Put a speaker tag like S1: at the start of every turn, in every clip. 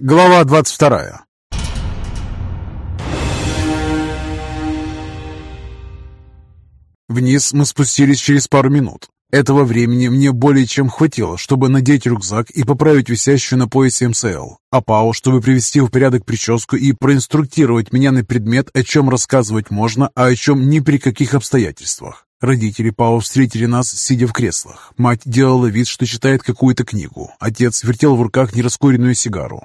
S1: Глава 22 Вниз мы спустились через пару минут. Этого времени мне более чем хватило, чтобы надеть рюкзак и поправить висящую на поясе МСЛ, а Пау, чтобы привести в порядок прическу и проинструктировать меня на предмет, о чем рассказывать можно, а о чем ни при каких обстоятельствах. Родители Пау встретили нас, сидя в креслах. Мать делала вид, что читает какую-то книгу. Отец вертел в руках нераскуренную сигару.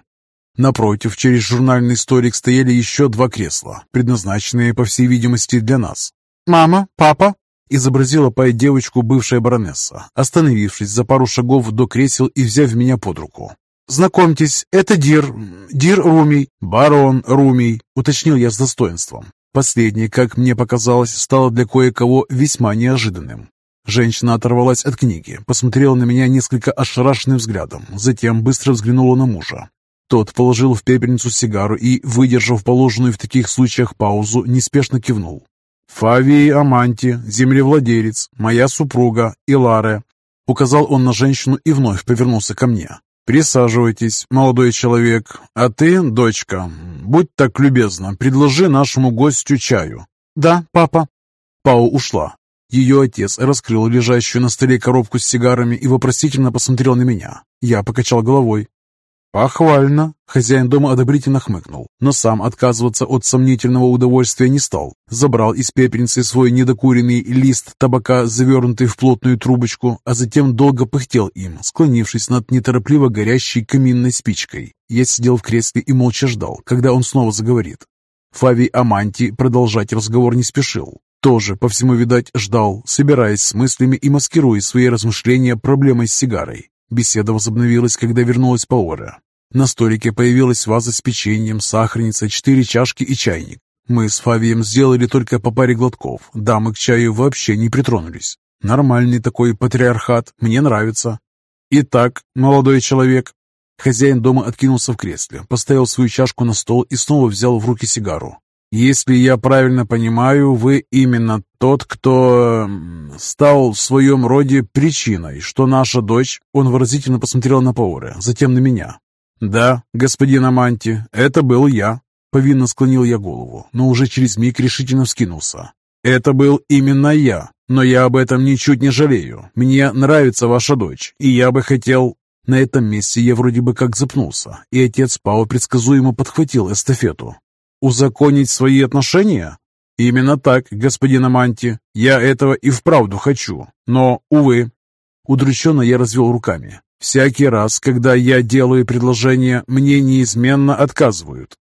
S1: Напротив, через журнальный столик стояли еще два кресла, предназначенные, по всей видимости, для нас. «Мама, папа!» изобразила пай-девочку бывшая баронесса, остановившись за пару шагов до кресел и взяв меня под руку. «Знакомьтесь, это Дир, Дир Румий, барон Румий», уточнил я с достоинством. Последнее, как мне показалось, стало для кое-кого весьма неожиданным. Женщина оторвалась от книги, посмотрела на меня несколько ошарашенным взглядом, затем быстро взглянула на мужа. Тот положил в пепельницу сигару и, выдержав положенную в таких случаях паузу, неспешно кивнул. «Фавий Аманти, землевладелец, моя супруга Иларе», — указал он на женщину и вновь повернулся ко мне. «Присаживайтесь, молодой человек. А ты, дочка, будь так любезна, предложи нашему гостю чаю». «Да, папа». Пау ушла. Ее отец раскрыл лежащую на столе коробку с сигарами и вопросительно посмотрел на меня. Я покачал головой. «Похвально!» — хозяин дома одобрительно хмыкнул, но сам отказываться от сомнительного удовольствия не стал. Забрал из пепельницы свой недокуренный лист табака, завернутый в плотную трубочку, а затем долго пыхтел им, склонившись над неторопливо горящей каминной спичкой. Я сидел в кресле и молча ждал, когда он снова заговорит. Фавий Аманти продолжать разговор не спешил. Тоже, по всему видать, ждал, собираясь с мыслями и маскируя свои размышления проблемой с сигарой. Беседа возобновилась, когда вернулась Паора. На столике появилась ваза с печеньем, сахарница, четыре чашки и чайник. Мы с Фавием сделали только по паре глотков. Дамы к чаю вообще не притронулись. Нормальный такой патриархат, мне нравится. Итак, молодой человек. Хозяин дома откинулся в кресле, поставил свою чашку на стол и снова взял в руки сигару. Если я правильно понимаю, вы именно тот, кто стал в своем роде причиной, что наша дочь...» Он выразительно посмотрел на Пауре, затем на меня. «Да, господин Аманти, это был я», — повинно склонил я голову, но уже через миг решительно вскинулся. «Это был именно я, но я об этом ничуть не жалею. Мне нравится ваша дочь, и я бы хотел...» На этом месте я вроде бы как запнулся, и отец Пау предсказуемо подхватил эстафету. Узаконить свои отношения? Именно так, господин Аманти. Я этого и вправду хочу. Но, увы. Удрученно я развел руками. Всякий раз, когда я делаю предложение, мне неизменно отказывают.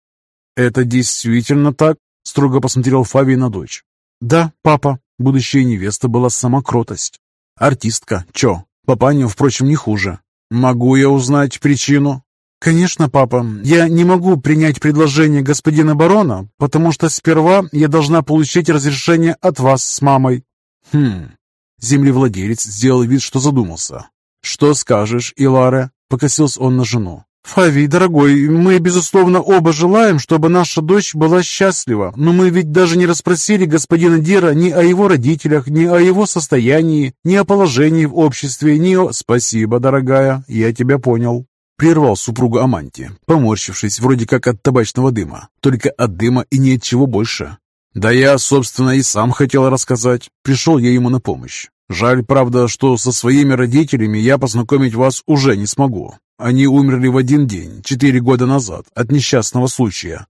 S1: Это действительно так? Строго посмотрел Фави на дочь. Да, папа. Будущая невеста была сама кротость. Артистка, чё? Папаня, впрочем, не хуже. Могу я узнать причину? «Конечно, папа. Я не могу принять предложение господина барона, потому что сперва я должна получить разрешение от вас с мамой». «Хм...» Землевладелец сделал вид, что задумался. «Что скажешь, Илара?» — покосился он на жену. «Фави, дорогой, мы, безусловно, оба желаем, чтобы наша дочь была счастлива, но мы ведь даже не расспросили господина Дира ни о его родителях, ни о его состоянии, ни о положении в обществе, ни о...» «Спасибо, дорогая, я тебя понял», Прервал супругу Аманти, поморщившись вроде как от табачного дыма. Только от дыма и ни от чего больше. Да я, собственно, и сам хотел рассказать. Пришел я ему на помощь. Жаль, правда, что со своими родителями я познакомить вас уже не смогу. Они умерли в один день, четыре года назад, от несчастного случая.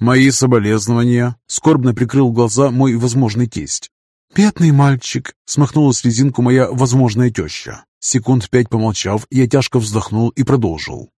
S1: Мои соболезнования. Скорбно прикрыл глаза мой возможный тесть. «Бедный мальчик!» — смахнула слезинку моя возможная теща. Секунд пять помолчав, я тяжко вздохнул и продолжил.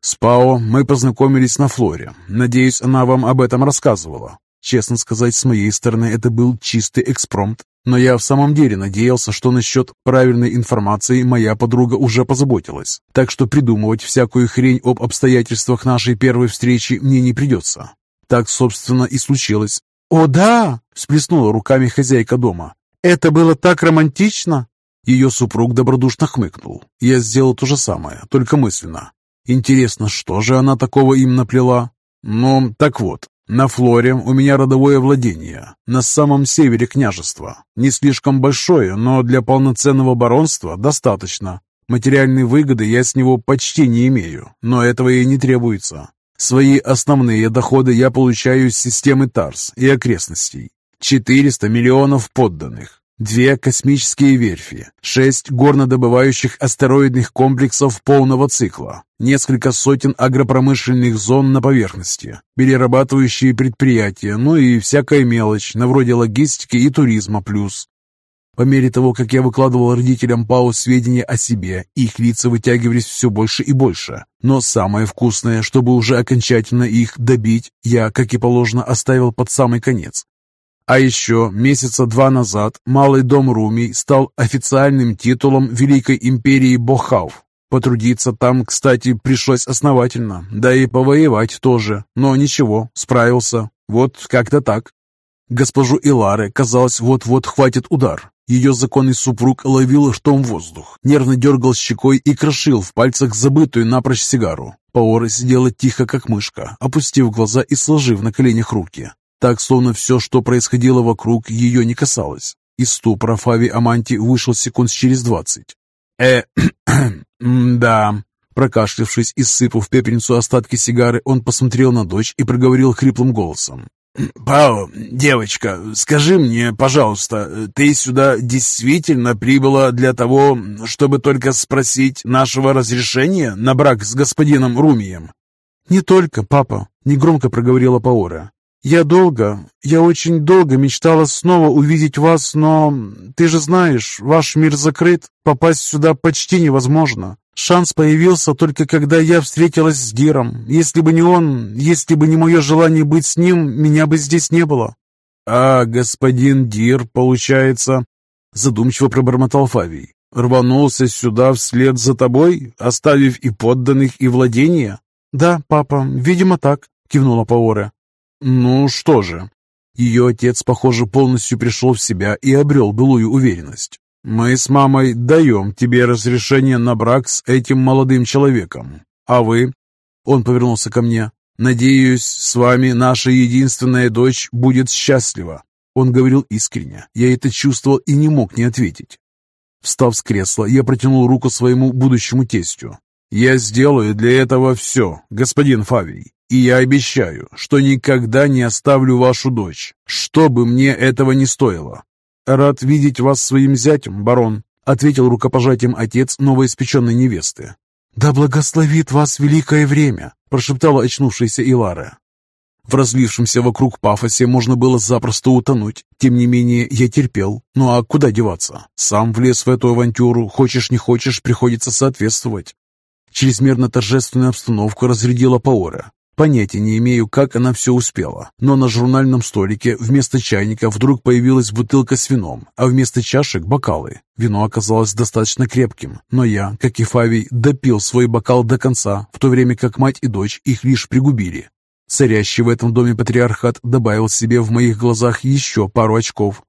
S1: «С Пао мы познакомились на Флоре. Надеюсь, она вам об этом рассказывала. Честно сказать, с моей стороны это был чистый экспромт, но я в самом деле надеялся, что насчет правильной информации моя подруга уже позаботилась, так что придумывать всякую хрень об обстоятельствах нашей первой встречи мне не придется. Так, собственно, и случилось. «О, да!» – всплеснула руками хозяйка дома. «Это было так романтично!» Ее супруг добродушно хмыкнул. Я сделал то же самое, только мысленно. Интересно, что же она такого им наплела? Ну, так вот, на Флоре у меня родовое владение, на самом севере княжества. Не слишком большое, но для полноценного баронства достаточно. Материальной выгоды я с него почти не имею, но этого и не требуется. Свои основные доходы я получаю из системы ТАРС и окрестностей. 400 миллионов подданных, две космические верфи, шесть горнодобывающих астероидных комплексов полного цикла, несколько сотен агропромышленных зон на поверхности, перерабатывающие предприятия, ну и всякая мелочь, на вроде логистики и туризма плюс. По мере того, как я выкладывал родителям Пау сведения о себе, их лица вытягивались все больше и больше. Но самое вкусное, чтобы уже окончательно их добить, я, как и положено, оставил под самый конец. А еще месяца два назад Малый дом Руми стал официальным титулом Великой империи Бохав. Потрудиться там, кстати, пришлось основательно, да и повоевать тоже, но ничего, справился. Вот как-то так. Госпожу Иларе, казалось, вот-вот хватит удар. Ее законный супруг ловил штом воздух, нервно дергал щекой и крошил в пальцах забытую напрочь сигару. Паора сидела тихо, как мышка, опустив глаза и сложив на коленях руки. Так, словно все, что происходило вокруг, ее не касалось. Из ступора Фави Аманти вышел секунд через двадцать. «Э, да...» Прокашлявшись и сыпав в пепельницу остатки сигары, он посмотрел на дочь и проговорил хриплым голосом. «Пао, девочка, скажи мне, пожалуйста, ты сюда действительно прибыла для того, чтобы только спросить нашего разрешения на брак с господином Румием?»
S2: «Не только, папа», — негромко проговорила Паора. «Я долго, я очень долго мечтала снова увидеть вас, но ты же знаешь, ваш мир закрыт, попасть сюда почти невозможно. Шанс появился только когда я встретилась с Диром. Если бы не он, если бы не мое желание быть с ним, меня бы здесь не было».
S1: «А господин Дир, получается...» Задумчиво пробормотал Фавий. «Рванулся сюда вслед за тобой, оставив и подданных, и владения?»
S2: «Да, папа, видимо так», — кивнула Паора.
S1: «Ну что же?» Ее отец, похоже, полностью пришел в себя и обрел былую уверенность. «Мы с мамой даем тебе разрешение на брак с этим молодым человеком. А вы?» Он повернулся ко мне. «Надеюсь, с вами наша единственная дочь будет счастлива». Он говорил искренне. Я это чувствовал и не мог не ответить. Встав с кресла, я протянул руку своему будущему тестю. «Я сделаю для этого все, господин Фавий, и я обещаю, что никогда не оставлю вашу дочь, что бы мне этого не стоило. «Рад видеть вас своим зятем, барон», — ответил рукопожатием отец новоиспеченной невесты.
S2: «Да благословит вас великое время», — прошептала очнувшаяся Илара.
S1: В разлившемся вокруг пафосе можно было запросто утонуть. Тем не менее, я терпел. Ну а куда деваться? Сам влез в эту авантюру, хочешь не хочешь, приходится соответствовать. Чрезмерно торжественную обстановку разрядила Паора. Понятия не имею, как она все успела, но на журнальном столике вместо чайника вдруг появилась бутылка с вином, а вместо чашек – бокалы. Вино оказалось достаточно крепким, но я, как и Фавий, допил свой бокал до конца, в то время как мать и дочь их лишь пригубили. Царящий в этом доме патриархат добавил себе в моих глазах еще пару очков.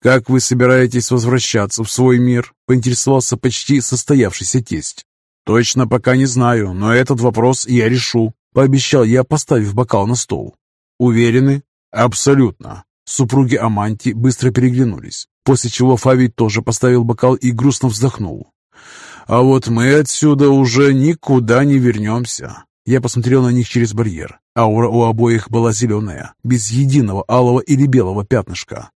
S1: «Как вы собираетесь возвращаться в свой мир?» – поинтересовался почти состоявшийся тесть. «Точно пока не знаю, но этот вопрос я решу», Пообещал я, поставив бокал на стол. Уверены? Абсолютно. Супруги Аманти быстро переглянулись, после чего Фавий тоже поставил бокал и грустно вздохнул. «А вот мы отсюда уже никуда не вернемся». Я посмотрел на них через барьер. Аура у обоих была зеленая, без единого алого или белого пятнышка.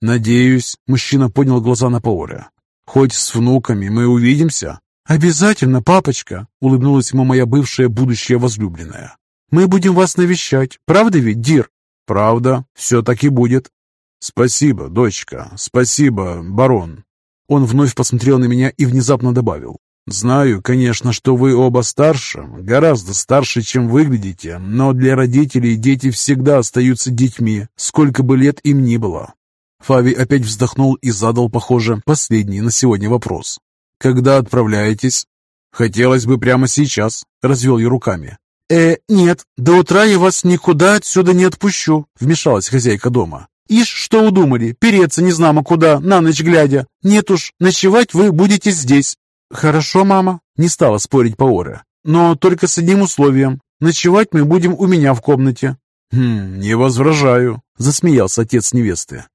S1: «Надеюсь», — мужчина поднял глаза на Паоре. «Хоть с внуками мы увидимся?»
S2: «Обязательно, папочка!» — улыбнулась ему моя бывшая будущая возлюбленная. «Мы будем вас навещать, правда ведь, Дир?»
S1: «Правда, все так и будет». «Спасибо, дочка, спасибо, барон». Он вновь посмотрел на меня и внезапно добавил. «Знаю, конечно, что вы оба старше, гораздо старше, чем выглядите, но для родителей дети всегда остаются детьми, сколько бы лет им ни было». Фави опять вздохнул и задал, похоже, последний на сегодня вопрос. «Когда отправляетесь?» «Хотелось бы прямо сейчас», — развел я руками.
S2: «Э, нет, до утра я вас никуда отсюда не отпущу», — вмешалась хозяйка дома. «Ишь, что удумали, переться незнамо куда, на ночь глядя. Нет уж, ночевать вы будете здесь». «Хорошо, мама», — не стала спорить Паора. «Но только с одним условием. Ночевать мы будем у меня в комнате».
S1: «Хм, не возражаю», — засмеялся отец невесты.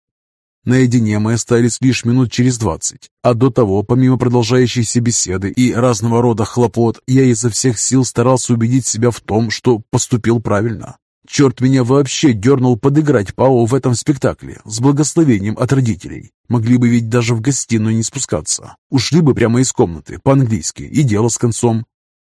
S1: Наедине мы остались лишь минут через двадцать, а до того, помимо продолжающейся беседы и разного рода хлопот, я изо всех сил старался убедить себя в том, что поступил правильно. Черт меня вообще дернул подыграть Пау в этом спектакле с благословением от родителей. Могли бы ведь даже в гостиную не спускаться. Ушли бы прямо из комнаты, по-английски, и дело с концом.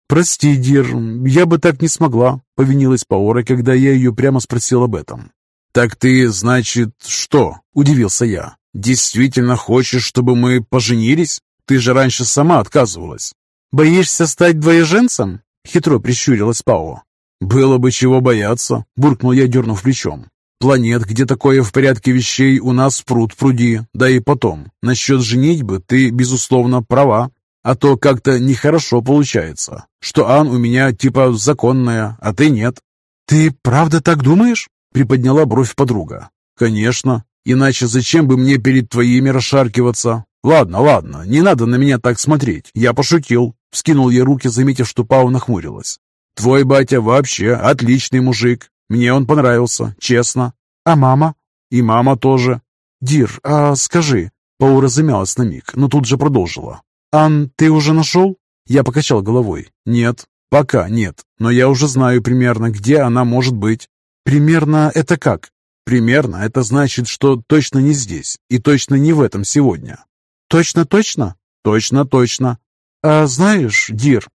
S1: «Прости, Дир, я бы так не смогла», — повинилась Паора, когда я ее прямо спросил об этом. «Так ты, значит, что?» – удивился я. «Действительно хочешь, чтобы мы поженились? Ты же раньше сама отказывалась».
S2: «Боишься стать двоеженцем?» – хитро прищурилась Пао.
S1: «Было бы чего бояться», – буркнул я, дернув плечом. «Планет, где такое в порядке вещей, у нас пруд пруди. Да и потом, насчет женитьбы ты, безусловно, права. А то как-то нехорошо получается, что Ан у меня типа законная, а ты нет».
S2: «Ты правда так думаешь?»
S1: Приподняла бровь подруга. «Конечно. Иначе зачем бы мне перед твоими расшаркиваться? Ладно, ладно, не надо на меня так смотреть. Я пошутил». Вскинул я руки, заметив, что Пау нахмурилась. «Твой батя вообще отличный мужик. Мне он понравился, честно.
S2: А мама?»
S1: «И мама тоже».
S2: «Дир, а скажи...» Паура замялась на миг, но тут же продолжила. «Ан, ты уже нашел?»
S1: Я покачал головой. «Нет, пока нет, но я уже знаю примерно, где она может быть».
S2: Примерно это как?
S1: Примерно это значит, что точно не здесь и точно не в этом сегодня.
S2: Точно-точно?
S1: Точно-точно.
S2: А знаешь, Дир,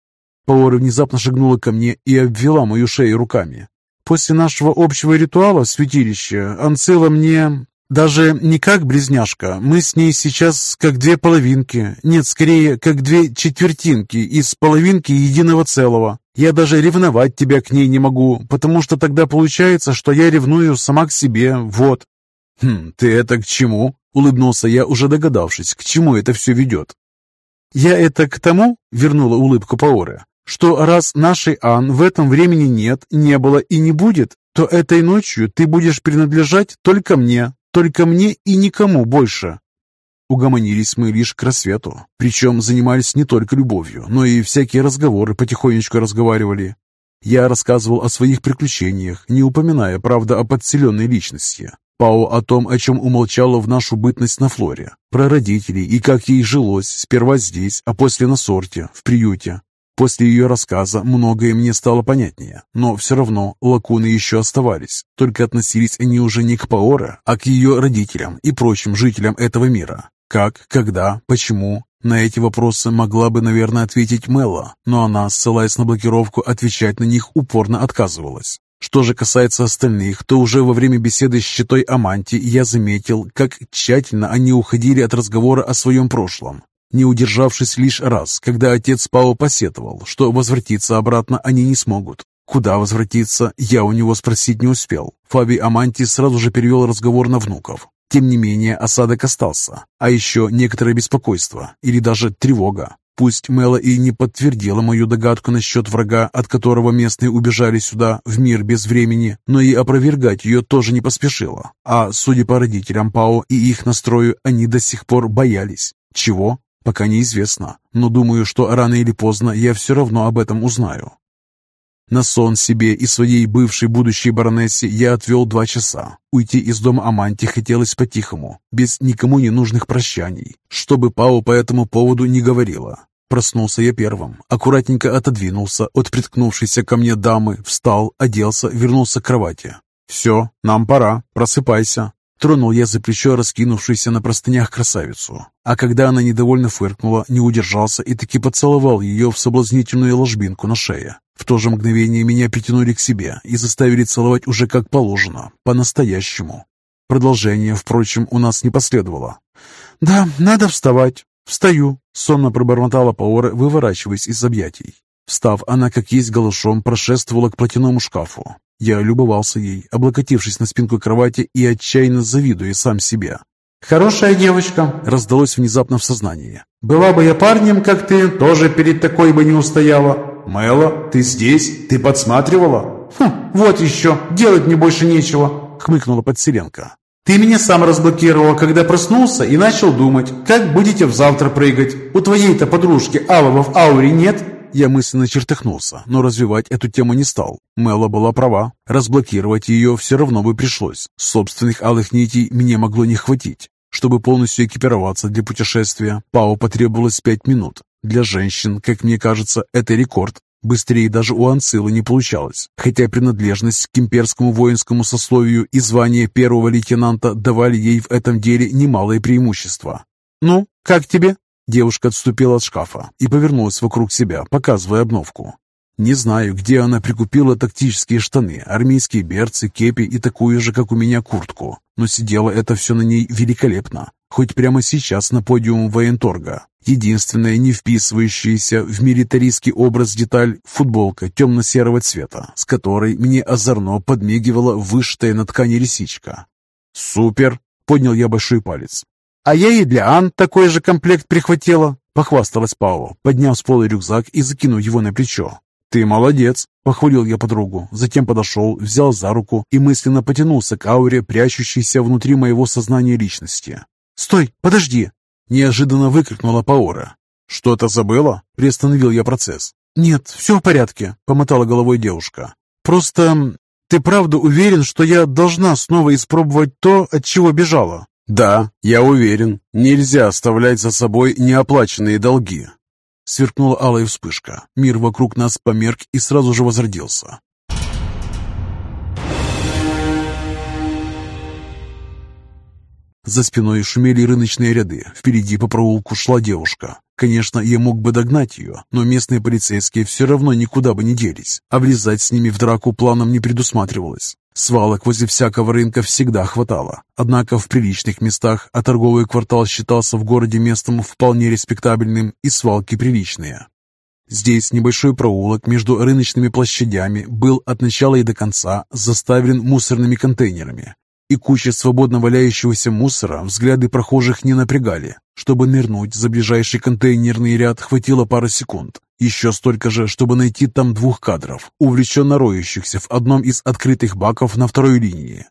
S2: Паура внезапно шагнула ко мне и обвела мою шею руками. После нашего общего ритуала в святилище Анцила мне даже не как близняшка, мы с ней сейчас как две половинки, нет, скорее, как две четвертинки из половинки единого целого. Я даже ревновать тебя к ней не могу, потому что тогда получается, что я ревную сама к себе, вот».
S1: «Хм, ты это к чему?» — улыбнулся я, уже догадавшись, к чему это все ведет.
S2: «Я это к тому», — вернула улыбку Паоре, «что раз нашей Ан в этом времени нет, не было и не будет, то этой ночью ты будешь принадлежать только мне, только мне и никому больше.
S1: Угомонились мы лишь к рассвету, причем занимались не только любовью, но и всякие разговоры потихонечку разговаривали. Я рассказывал о своих приключениях, не упоминая, правда, о подселенной личности. Пао о том, о чем умолчала в нашу бытность на Флоре, про родителей и как ей жилось, сперва здесь, а после на сорте, в приюте. После ее рассказа многое мне стало понятнее, но все равно лакуны еще оставались, только относились они уже не к Паоре, а к ее родителям и прочим жителям этого мира. Как, когда, почему? На эти вопросы могла бы, наверное, ответить Мелла, но она, ссылаясь на блокировку, отвечать на них упорно отказывалась. Что же касается остальных, то уже во время беседы с щитой Аманти я заметил, как тщательно они уходили от разговора о своем прошлом, не удержавшись лишь раз, когда отец Пао посетовал, что возвратиться обратно они не смогут. Куда возвратиться, я у него спросить не успел. Фаби Аманти сразу же перевел разговор на внуков. Тем не менее, осадок остался, а еще некоторое беспокойство или даже тревога. Пусть Мэла и не подтвердила мою догадку насчет врага, от которого местные убежали сюда, в мир без времени, но и опровергать ее тоже не поспешила. А, судя по родителям Пао и их настрою, они до сих пор боялись. Чего? Пока неизвестно, но думаю, что рано или поздно я все равно об этом узнаю. На сон себе и своей бывшей будущей баронессе я отвел два часа. Уйти из дома Аманти хотелось по-тихому, без никому не нужных прощаний, чтобы Пау по этому поводу не говорила. Проснулся я первым, аккуратненько отодвинулся от приткнувшейся ко мне дамы, встал, оделся, вернулся к кровати. «Все, нам пора, просыпайся». Тронул я за плечо раскинувшуюся на простынях красавицу, а когда она недовольно фыркнула, не удержался и таки поцеловал ее в соблазнительную ложбинку на шее. В то же мгновение меня притянули к себе и заставили целовать уже как положено, по-настоящему. Продолжение, впрочем, у нас не последовало.
S2: «Да, надо вставать. Встаю», — сонно пробормотала Паора, выворачиваясь из объятий.
S1: Встав, она как есть голышом прошествовала к платяному шкафу. Я любовался ей, облокотившись на спинку кровати и отчаянно завидуя сам себе.
S2: «Хорошая девочка», — раздалось внезапно в сознании. «Была бы я парнем, как ты, тоже перед такой бы не устояла».
S1: «Мэла, ты здесь? Ты подсматривала?»
S2: «Хм, вот еще, делать мне больше нечего», — хмыкнула подселенка.
S3: «Ты меня сам разблокировал, когда проснулся и начал думать, как будете в завтра прыгать. У твоей-то подружки Алова в ауре нет?»
S1: Я мысленно чертыхнулся, но развивать эту тему не стал. Мэла была права. Разблокировать ее все равно бы пришлось. Собственных алых нитей мне могло не хватить. Чтобы полностью экипироваться для путешествия, Пао потребовалось пять минут. Для женщин, как мне кажется, это рекорд. Быстрее даже у Анцила не получалось, хотя принадлежность к имперскому воинскому сословию и звание первого лейтенанта давали ей в этом деле немалое преимущество.
S2: «Ну, как тебе?»
S1: Девушка отступила от шкафа и повернулась вокруг себя, показывая обновку. Не знаю, где она прикупила тактические штаны, армейские берцы, кепи и такую же, как у меня, куртку, но сидело это все на ней великолепно, хоть прямо сейчас на подиум военторга. Единственная не вписывающаяся в милитаристский образ деталь – футболка темно-серого цвета, с которой мне озорно подмигивала вышитая на ткани лисичка. «Супер!» – поднял я большой палец.
S2: «А я и для Ан такой же комплект прихватила», – похвасталась Пао, подняв с пола рюкзак и закинув его на плечо.
S1: «Ты молодец!» – похвалил я подругу, затем подошел, взял за руку и мысленно потянулся к ауре, прячущейся внутри моего сознания личности.
S2: «Стой, подожди!»
S1: Неожиданно выкрикнула Паора. «Что-то забыла?» – приостановил я процесс.
S2: «Нет, все в порядке», – помотала головой девушка. «Просто ты правда уверен, что я должна снова испробовать то, от чего бежала?»
S1: «Да, я уверен. Нельзя оставлять за собой неоплаченные долги». Сверкнула алая вспышка. Мир вокруг нас померк и сразу же возродился. За спиной шумели рыночные ряды. Впереди по проулку шла девушка. Конечно, я мог бы догнать ее, но местные полицейские все равно никуда бы не делись, а влезать с ними в драку планом не предусматривалось. Свалок возле всякого рынка всегда хватало. Однако в приличных местах, а торговый квартал считался в городе местом вполне респектабельным, и свалки приличные. Здесь небольшой проулок между рыночными площадями был от начала и до конца заставлен мусорными контейнерами и куча свободно валяющегося мусора взгляды прохожих не напрягали. Чтобы нырнуть за ближайший контейнерный ряд хватило пары секунд. Еще столько же, чтобы найти там двух кадров, увлеченно роющихся в одном из открытых баков на второй линии.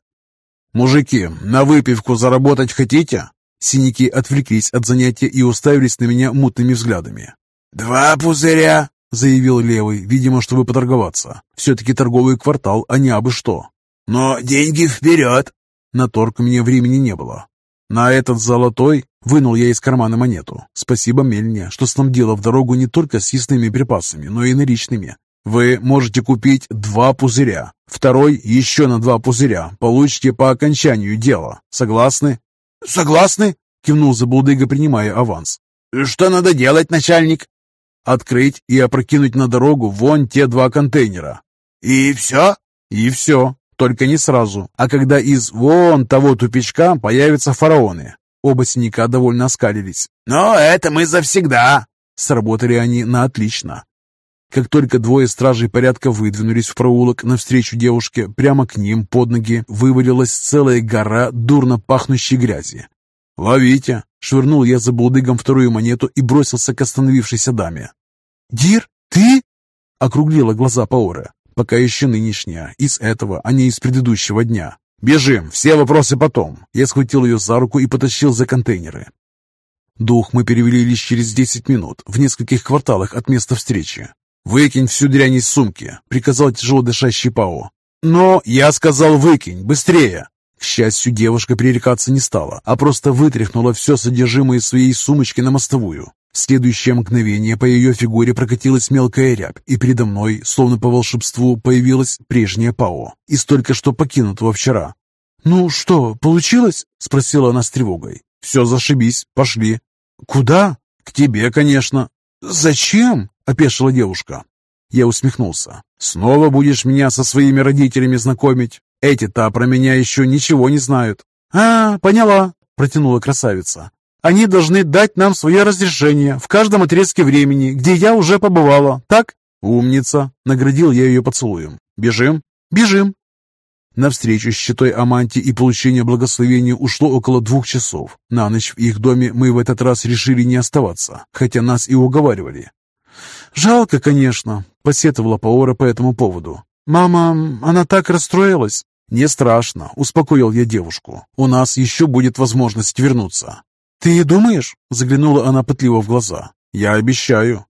S1: «Мужики, на выпивку заработать хотите?» Синяки отвлеклись от занятия и уставились на меня мутными взглядами.
S3: «Два пузыря!» — заявил левый, видимо, чтобы поторговаться.
S1: Все-таки торговый квартал, а не абы что.
S3: «Но деньги вперед!»
S1: На торг мне времени не было. На этот золотой вынул я из кармана монету. Спасибо Мельне, что снабдила в дорогу не только съестными припасами, но и наличными. Вы можете купить два пузыря. Второй еще на два пузыря. Получите по окончанию дела. Согласны?
S3: Согласны?
S1: Кивнул Забулдыга, принимая аванс.
S3: Что надо делать, начальник?
S1: Открыть и опрокинуть на дорогу вон те два контейнера.
S3: И все?
S1: И все. Только не сразу, а когда из вон того тупичка появятся фараоны. Оба синяка довольно оскалились.
S3: «Но это мы завсегда!»
S1: Сработали они на отлично. Как только двое стражей порядка выдвинулись в проулок навстречу девушке, прямо к ним под ноги вывалилась целая гора дурно пахнущей грязи. «Ловите!» — швырнул я за булдыгом вторую монету и бросился к остановившейся даме.
S2: «Дир, ты?»
S1: — округлила глаза Паора. Пока еще нынешняя, из этого, а не из предыдущего дня. «Бежим! Все вопросы потом!» Я схватил ее за руку и потащил за контейнеры. Дух мы перевели лишь через десять минут, в нескольких кварталах от места встречи. «Выкинь всю дрянь из сумки!» — приказал тяжело дышащий Пао. «Но я сказал выкинь! Быстрее!» К счастью, девушка пререкаться не стала, а просто вытряхнула все содержимое своей сумочки на мостовую. В следующее мгновение по ее фигуре прокатилась мелкая рябь, и передо мной, словно по волшебству, появилась прежняя Пао, из только что покинутого вчера.
S2: «Ну что, получилось?»
S1: — спросила она с тревогой. «Все, зашибись, пошли».
S2: «Куда?»
S1: «К тебе, конечно».
S2: «Зачем?»
S1: — опешила девушка. Я усмехнулся. «Снова будешь меня со своими родителями знакомить? Эти-то про меня еще ничего не знают».
S2: «А, поняла», — протянула красавица. Они должны дать нам свое разрешение в каждом отрезке времени, где я уже побывала, так?»
S1: «Умница!» — наградил я ее поцелуем. «Бежим?»
S2: «Бежим!»
S1: На встречу с щитой Аманти и получение благословения ушло около двух часов. На ночь в их доме мы в этот раз решили не оставаться, хотя нас и уговаривали.
S2: «Жалко, конечно», — посетовала Паора по этому поводу. «Мама, она так расстроилась».
S1: «Не страшно», — успокоил я девушку. «У нас еще будет возможность вернуться».
S2: «Ты думаешь?»
S1: — заглянула она пытливо в глаза. «Я обещаю».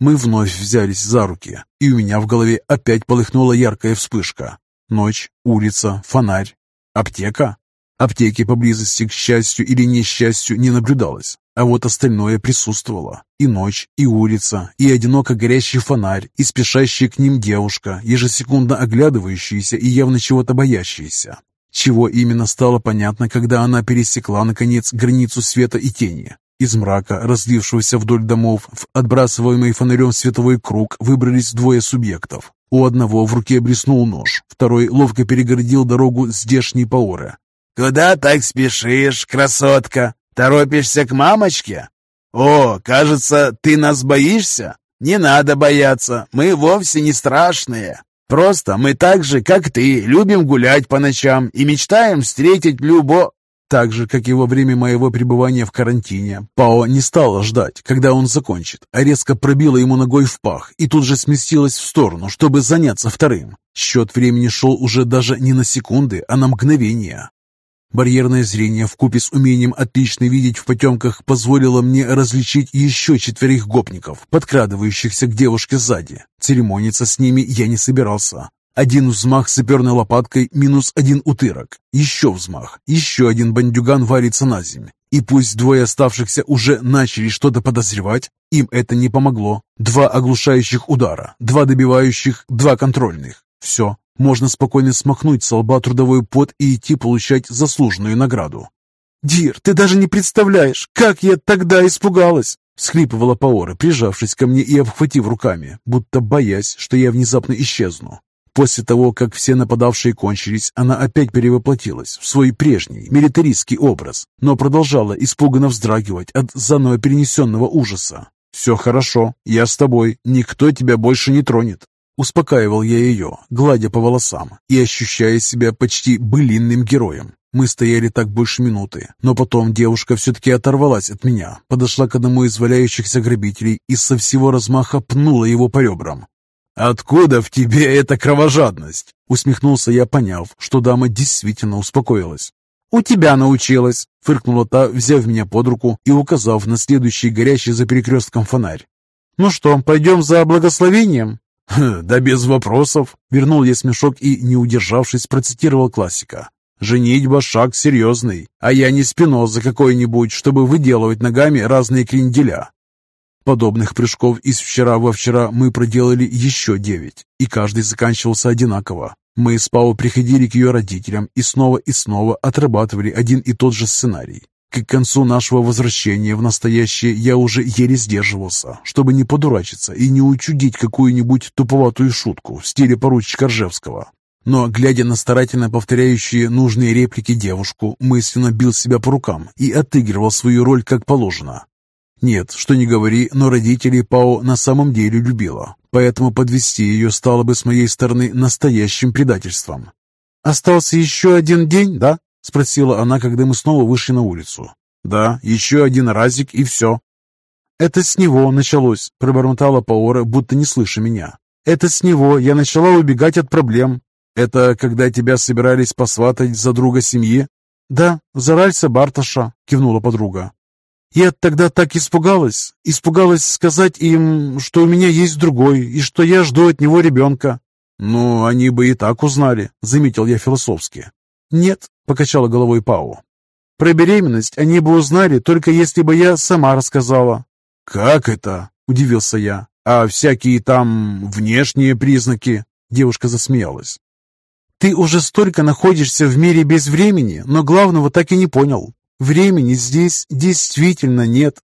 S1: Мы вновь взялись за руки, и у меня в голове опять полыхнула яркая вспышка. Ночь, улица, фонарь. Аптека? Аптеки поблизости, к счастью или несчастью, не наблюдалось. А вот остальное присутствовало. И ночь, и улица, и одиноко горящий фонарь, и спешащая к ним девушка, ежесекундно оглядывающаяся и явно чего-то боящаяся. Чего именно стало понятно, когда она пересекла, наконец, границу света и тени. Из мрака, разлившегося вдоль домов, в отбрасываемый фонарем световой круг выбрались двое субъектов. У одного в руке блеснул нож, второй ловко перегородил дорогу здешней Паоры.
S4: «Куда так спешишь, красотка?» Торопишься к мамочке? О, кажется, ты нас боишься? Не надо бояться, мы вовсе не страшные. Просто мы так же, как ты, любим гулять по ночам и мечтаем встретить любо...»
S1: Так же, как и во время моего пребывания в карантине, Пао не стала ждать, когда он закончит, а резко пробила ему ногой в пах и тут же сместилась в сторону, чтобы заняться вторым. Счет времени шел уже даже не на секунды, а на мгновения. Барьерное зрение вкупе с умением отлично видеть в потемках позволило мне различить еще четверых гопников, подкрадывающихся к девушке сзади. Церемониться с ними я не собирался. Один взмах саперной лопаткой, минус один утырок. Еще взмах, еще один бандюган валится на землю. И пусть двое оставшихся уже начали что-то подозревать, им это не помогло. Два оглушающих удара, два добивающих, два контрольных. Все, можно спокойно смахнуть с лба трудовой пот и идти получать заслуженную награду. «Дир, ты даже не представляешь, как я тогда испугалась!» Схлипывала Паора, прижавшись ко мне и обхватив руками, будто боясь, что я внезапно исчезну. После того, как все нападавшие кончились, она опять перевоплотилась в свой прежний милитаристский образ, но продолжала испуганно вздрагивать от заново перенесенного ужаса. «Все хорошо, я с тобой, никто тебя больше не тронет. Успокаивал я ее, гладя по волосам и ощущая себя почти былинным героем. Мы стояли так больше минуты, но потом девушка все-таки оторвалась от меня, подошла к одному из валяющихся грабителей и со всего размаха пнула его по ребрам. «Откуда в тебе эта кровожадность?» Усмехнулся я, поняв, что дама действительно успокоилась. «У тебя научилась!» — фыркнула та, взяв меня под руку и указав на следующий горящий за перекрестком фонарь. «Ну что, пойдем за благословением?» «Да без вопросов!» — вернул я смешок и, не удержавшись, процитировал классика. «Женитьба — шаг серьезный, а я не спиноза какой-нибудь, чтобы выделывать ногами разные кренделя». Подобных прыжков из вчера во вчера мы проделали еще девять, и каждый заканчивался одинаково. Мы с Пау приходили к ее родителям и снова и снова отрабатывали один и тот же сценарий. К концу нашего возвращения в настоящее я уже еле сдерживался, чтобы не подурачиться и не учудить какую-нибудь туповатую шутку в стиле поручика Ржевского. Но, глядя на старательно повторяющие нужные реплики девушку, мысленно бил себя по рукам и отыгрывал свою роль как положено. Нет, что не говори, но родителей Пао на самом деле любила, поэтому подвести ее стало бы с моей стороны настоящим предательством. «Остался еще один день, да?» — спросила она, когда мы снова вышли на улицу. «Да, еще один разик и все». «Это с него началось», — пробормотала Паора, будто не слыша меня. «Это с него я начала убегать от проблем». «Это когда тебя собирались посватать за друга семьи?» «Да, за Ральса Барташа», — кивнула подруга. «Я тогда так испугалась. Испугалась сказать им, что у меня есть другой, и что я жду от него ребенка». «Ну, они бы и так узнали», — заметил я философски.
S2: «Нет», — покачала головой Пау. «Про беременность они бы узнали, только если бы я сама рассказала».
S1: «Как это?» — удивился я. «А всякие там внешние признаки?» Девушка засмеялась.
S2: «Ты уже столько находишься в мире без времени, но главного так и не понял. Времени здесь действительно нет».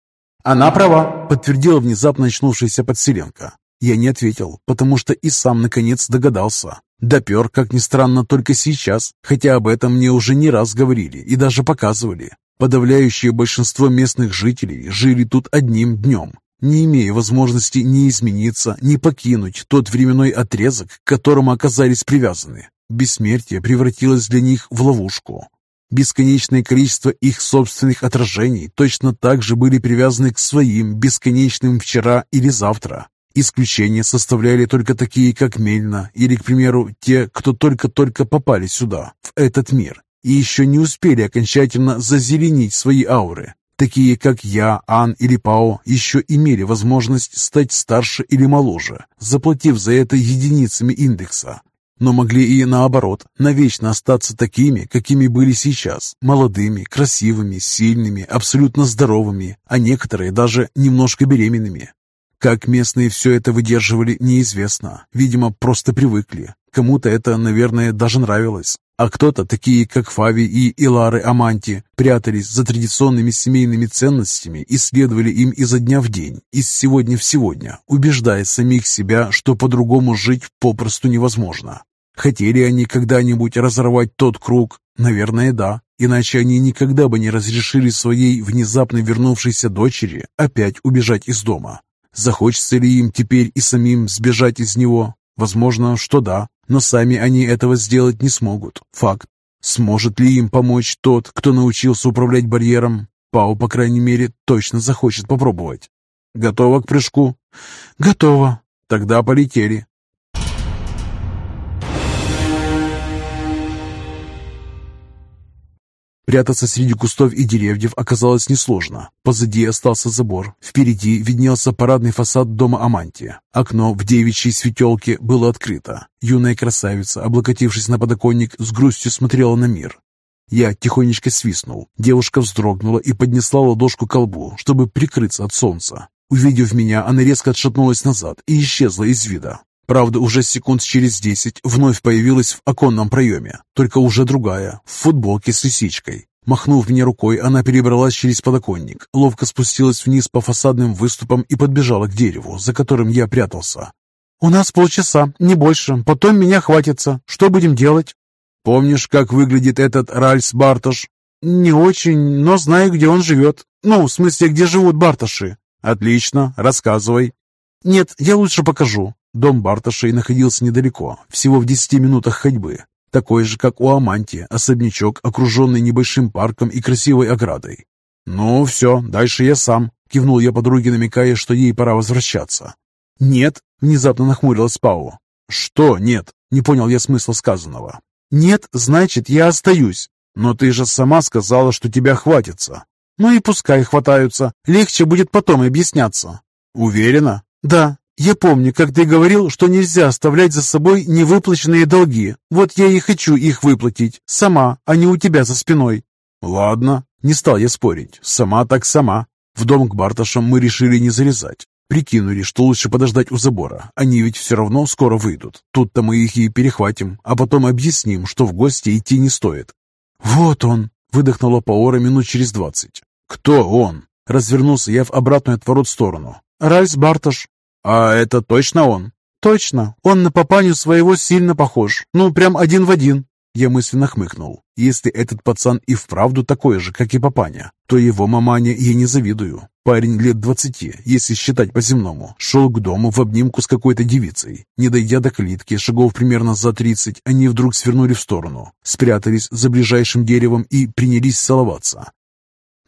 S1: «Она права», —
S2: подтвердила внезапно очнувшаяся подселенка. Я не ответил, потому что и сам наконец догадался. Допер, как ни странно, только сейчас, хотя об этом мне уже не раз говорили и даже показывали. Подавляющее большинство местных жителей жили тут одним днем, не имея возможности ни измениться, ни покинуть тот временной отрезок, к которому оказались привязаны. Бессмертие превратилось для них в ловушку. Бесконечное количество их собственных отражений точно так же были привязаны к своим бесконечным вчера или завтра. Исключения составляли только такие, как Мельна, или, к примеру, те, кто только-только попали сюда, в этот мир, и еще не успели окончательно зазеленить свои ауры. Такие, как я, Ан или Пао, еще имели возможность стать старше или моложе, заплатив за это единицами индекса.
S1: но могли и наоборот, навечно остаться такими, какими были сейчас, молодыми, красивыми, сильными, абсолютно здоровыми, а некоторые даже немножко беременными. Как местные все это выдерживали, неизвестно. Видимо, просто привыкли. Кому-то это, наверное, даже нравилось. А кто-то, такие как Фави и Илары Аманти, прятались за традиционными семейными ценностями и следовали им изо дня в день, из сегодня в сегодня, убеждая самих себя, что по-другому жить попросту невозможно. Хотели они когда-нибудь разорвать тот круг? Наверное, да. Иначе они никогда бы не разрешили своей внезапно вернувшейся дочери опять убежать из дома. Захочется ли им теперь и самим сбежать из него? Возможно, что да, но сами они этого сделать не смогут. Факт. Сможет ли им помочь тот, кто научился управлять барьером? Пау, по крайней мере, точно захочет попробовать. Готова к прыжку?
S2: Готова.
S1: Тогда полетели. Прятаться среди кустов и деревьев оказалось несложно. Позади остался забор. Впереди виднелся парадный фасад дома Амантия. Окно в девичьей светелке было открыто. Юная красавица, облокотившись на подоконник, с грустью смотрела на мир. Я тихонечко свистнул. Девушка вздрогнула и поднесла ладошку к колбу, чтобы прикрыться от солнца. Увидев меня, она резко отшатнулась назад и исчезла из вида. Правда, уже секунд через десять вновь появилась в оконном проеме, только уже другая, в футболке с лисичкой. Махнув мне рукой, она перебралась через подоконник, ловко спустилась вниз по фасадным выступам и подбежала к дереву, за которым я прятался.
S2: «У нас полчаса, не больше. Потом меня хватится. Что будем делать?»
S1: «Помнишь, как выглядит этот Ральс Бартош?»
S2: «Не очень, но знаю, где он живет. Ну, в смысле, где живут Бартоши».
S1: «Отлично, рассказывай».
S2: «Нет, я лучше покажу. Дом Барташей находился недалеко, всего в десяти минутах ходьбы. Такой же, как у Аманти, особнячок, окруженный небольшим парком и красивой оградой.
S1: «Ну, все, дальше я сам», — кивнул я подруге, намекая, что ей пора возвращаться.
S2: «Нет», — внезапно нахмурилась Пау.
S1: «Что нет?» — не понял я смысла сказанного.
S2: «Нет, значит, я остаюсь».
S1: «Но ты же сама сказала, что тебя хватится».
S2: «Ну и пускай хватаются. Легче будет потом объясняться».
S1: «Уверена?»
S2: «Да, я помню, как ты говорил, что нельзя оставлять за собой невыплаченные долги. Вот я и хочу их выплатить. Сама, а не у тебя за спиной».
S1: «Ладно», — не стал я спорить. «Сама так сама». В дом к Барташам мы решили не залезать. Прикинули, что лучше подождать у забора. Они ведь все равно скоро выйдут. Тут-то мы их и перехватим, а потом объясним, что в гости идти не стоит.
S2: «Вот он!» — выдохнула Паора минут через двадцать.
S1: «Кто он?» Развернулся я в обратную от ворот сторону.
S2: «Ральс Барташ».
S1: «А это точно он?»
S2: «Точно. Он на папаню своего сильно похож. Ну, прям один в один».
S1: Я мысленно хмыкнул. Если этот пацан и вправду такой же, как и папаня, то его мамане я не завидую. Парень лет двадцати, если считать по-земному, шел к дому в обнимку с какой-то девицей. Не дойдя до калитки, шагов примерно за тридцать, они вдруг свернули в сторону, спрятались за ближайшим деревом и принялись целоваться.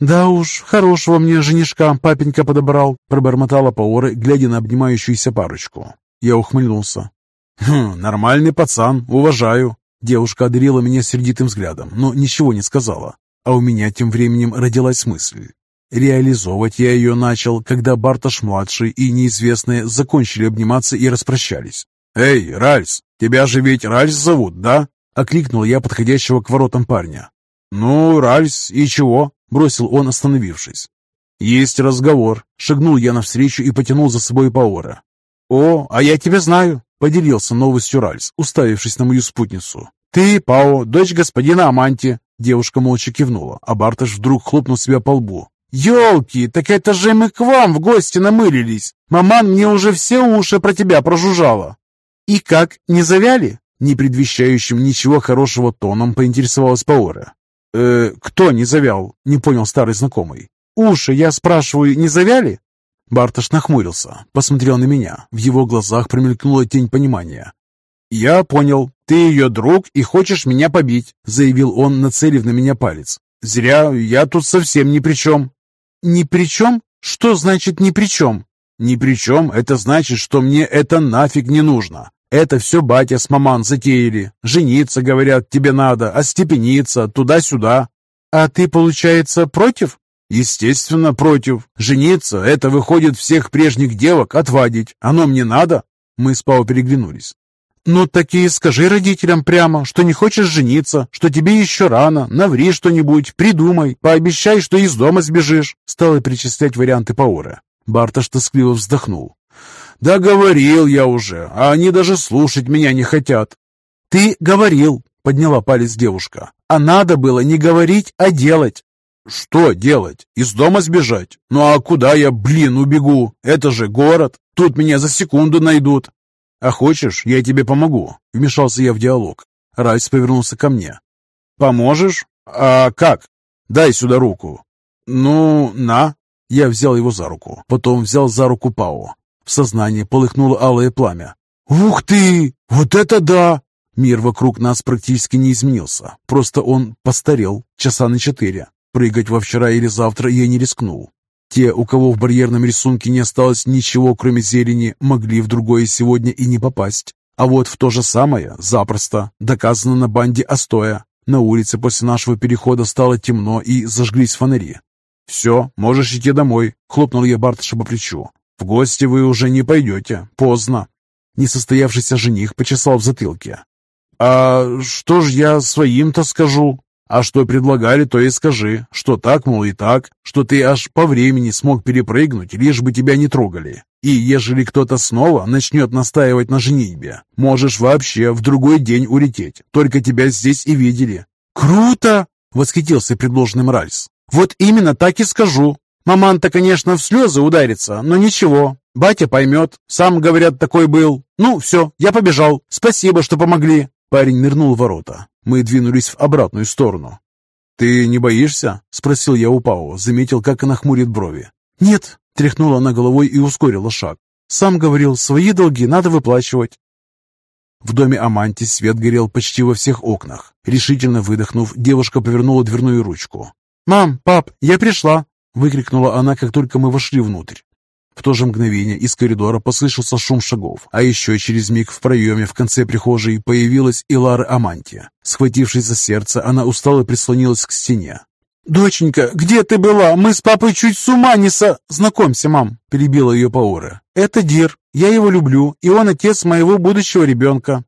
S2: «Да уж, хорошего мне женишка папенька подобрал», — пробормотала Паора, глядя на обнимающуюся парочку.
S1: Я ухмыльнулся. «Хм, нормальный пацан, уважаю». Девушка одарила меня сердитым взглядом, но ничего не сказала. А у меня тем временем родилась мысль. Реализовывать я ее начал, когда Барташ-младший и неизвестные закончили обниматься и распрощались. «Эй, Ральс, тебя же ведь Ральс зовут, да?» — окликнул я подходящего к воротам парня. «Ну, Ральс, и чего?» бросил он, остановившись. «Есть разговор», — шагнул я навстречу и потянул за собой Паора. «О, а я тебя знаю», — поделился новостью Ральс, уставившись на мою спутницу. «Ты, Пао, дочь господина Аманти». Девушка молча кивнула, а Барташ вдруг хлопнул себя по лбу. «Елки, так это же мы к вам в гости намылились! Маман мне уже все уши про тебя прожужжала!» «И как, не завяли?» Не предвещающим ничего хорошего тоном поинтересовалась Паора. «Э, кто не завял?» — не понял старый знакомый. «Уши, я спрашиваю, не завяли?» Барташ нахмурился, посмотрел на меня. В его глазах промелькнула тень понимания. «Я понял. Ты ее друг и хочешь меня побить», — заявил он, нацелив на меня палец. «Зря, я тут совсем ни при чем». «Ни при чем? Что значит ни при чем?» «Ни при чем — это значит, что мне это нафиг не нужно. Это все батя с маман затеяли. Жениться, говорят, тебе надо, остепениться, туда-сюда. А ты, получается, против? Естественно, против. Жениться — это выходит всех прежних девок отвадить. Оно мне надо? Мы с Пау переглянулись.
S2: «Ну, такие скажи родителям прямо, что не хочешь жениться, что тебе еще рано, наври что-нибудь, придумай, пообещай, что из дома сбежишь», стала перечислять варианты Паура. Барташ тоскливо вздохнул. «Да говорил я уже, а они даже слушать меня не хотят». «Ты говорил», — подняла палец девушка, «а надо было не говорить, а делать». «Что делать? Из дома сбежать? Ну а куда я, блин, убегу? Это же город. Тут меня за секунду найдут. А хочешь, я тебе помогу?» Вмешался я в диалог. Райс повернулся ко мне. «Поможешь? А как? Дай сюда руку». «Ну, на». Я взял его за руку, потом взял за руку Пао. В сознании полыхнуло алое пламя. «Ух ты! Вот это да!» Мир вокруг нас практически не изменился, просто он постарел часа на четыре. Прыгать во вчера или завтра я не рискнул. Те, у кого в барьерном рисунке не осталось ничего, кроме зелени, могли в другое сегодня и не попасть. А вот в то же самое, запросто, доказано на банде Остоя. На улице после нашего перехода стало темно и зажглись фонари. «Все, можешь идти домой», — хлопнул я Барташа по плечу. «В гости вы уже не пойдете. Поздно». Несостоявшийся жених почесал в затылке. «А что ж я своим-то скажу?» А что предлагали, то и скажи, что так, мол, и так, что ты аж по времени смог перепрыгнуть, лишь бы тебя не трогали. И ежели кто-то снова начнет настаивать на женитьбе, можешь вообще в другой день улететь, только тебя здесь и видели». «Круто!» — восхитился предложенным Ральс. «Вот именно так и скажу. Маман-то, конечно, в слезы ударится, но ничего, батя поймет. Сам, говорят, такой был. Ну, все, я побежал. Спасибо, что помогли». Парень нырнул в ворота. Мы двинулись в обратную сторону. «Ты не боишься?» — спросил я у Пао, заметил, как она хмурит брови. «Нет», — тряхнула она головой и ускорила шаг. «Сам говорил, свои долги надо выплачивать». В доме Аманти свет горел почти во всех окнах. Решительно выдохнув, девушка повернула дверную ручку. «Мам, пап, я пришла!» — выкрикнула она, как только мы вошли внутрь. В то же мгновение из коридора послышался шум шагов, а еще через миг в проеме в конце прихожей появилась Илара Аманти. Схватившись за сердце, она устало прислонилась к стене. «Доченька, где ты была? Мы с папой чуть с ума не со...» «Знакомься, мам», — перебила ее Паура. «Это Дир. Я его люблю, и он отец моего будущего ребенка».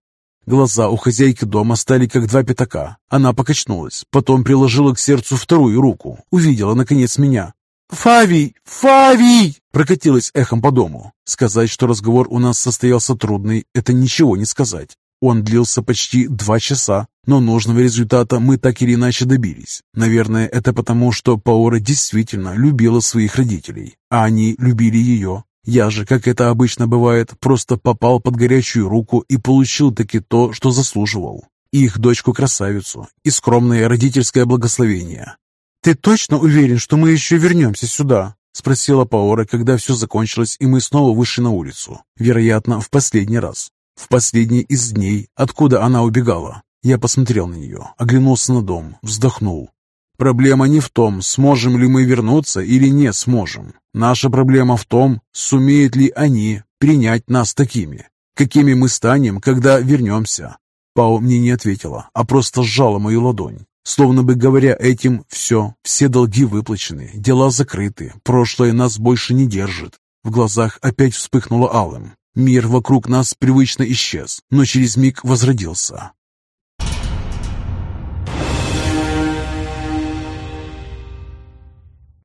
S2: Глаза у хозяйки дома стали как два пятака. Она покачнулась, потом приложила к сердцу вторую руку. Увидела, наконец, меня. «Фавий! Фавий!» прокатилось эхом по дому. Сказать, что разговор у нас состоялся трудный, это ничего не сказать. Он длился почти два часа, но нужного результата мы так или иначе добились. Наверное, это потому, что Паора действительно любила своих родителей, а они любили ее. Я же, как это обычно бывает, просто попал под горячую руку и получил таки то, что заслуживал. Их дочку-красавицу и скромное родительское благословение. «Ты точно уверен, что мы еще вернемся сюда?» — спросила Паора, когда все закончилось, и мы снова вышли на улицу. Вероятно, в последний раз. В последний из дней, откуда она убегала. Я посмотрел на нее, оглянулся на дом, вздохнул. Проблема не в том, сможем ли мы вернуться или не сможем. Наша проблема в том, сумеют ли они принять нас такими, какими мы станем, когда вернемся. Пау мне не ответила, а просто сжала мою ладонь. Словно бы говоря этим «все, все долги выплачены, дела закрыты, прошлое нас больше не держит». В глазах опять вспыхнуло алым. Мир вокруг нас привычно исчез, но через миг возродился.